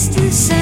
just to say